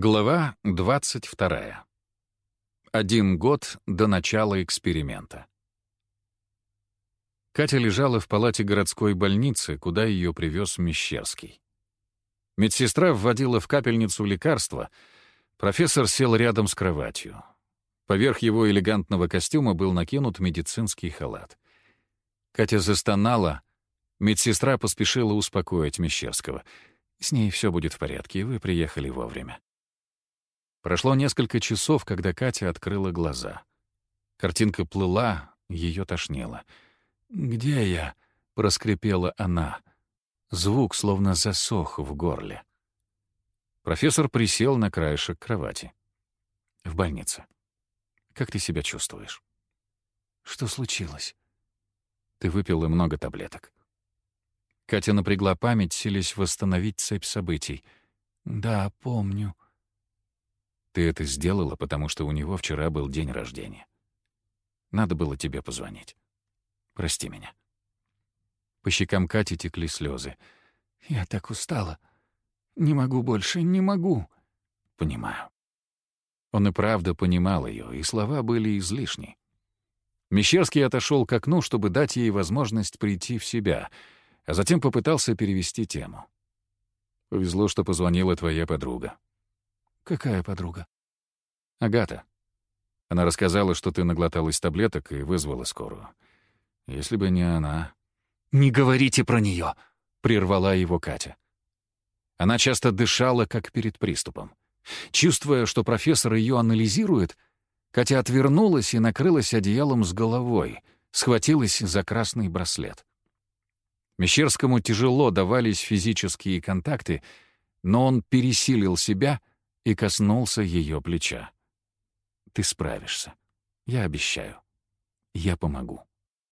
Глава 22. Один год до начала эксперимента. Катя лежала в палате городской больницы, куда ее привез Мещерский. Медсестра вводила в капельницу лекарства, профессор сел рядом с кроватью. Поверх его элегантного костюма был накинут медицинский халат. Катя застонала, медсестра поспешила успокоить Мещерского. «С ней все будет в порядке, вы приехали вовремя». Прошло несколько часов, когда Катя открыла глаза. Картинка плыла, ее тошнило. «Где я?» — проскрипела она. Звук словно засох в горле. Профессор присел на краешек кровати. «В больнице. Как ты себя чувствуешь?» «Что случилось?» «Ты выпила много таблеток». Катя напрягла память, силясь восстановить цепь событий. «Да, помню». Ты это сделала, потому что у него вчера был день рождения. Надо было тебе позвонить. Прости меня». По щекам Кати текли слезы. «Я так устала. Не могу больше, не могу». «Понимаю». Он и правда понимал ее, и слова были излишни. Мещерский отошел к окну, чтобы дать ей возможность прийти в себя, а затем попытался перевести тему. «Повезло, что позвонила твоя подруга. «Какая подруга?» «Агата. Она рассказала, что ты наглоталась таблеток и вызвала скорую. Если бы не она...» «Не говорите про нее!» — прервала его Катя. Она часто дышала, как перед приступом. Чувствуя, что профессор ее анализирует, Катя отвернулась и накрылась одеялом с головой, схватилась за красный браслет. Мещерскому тяжело давались физические контакты, но он пересилил себя и коснулся ее плеча. «Ты справишься. Я обещаю. Я помогу».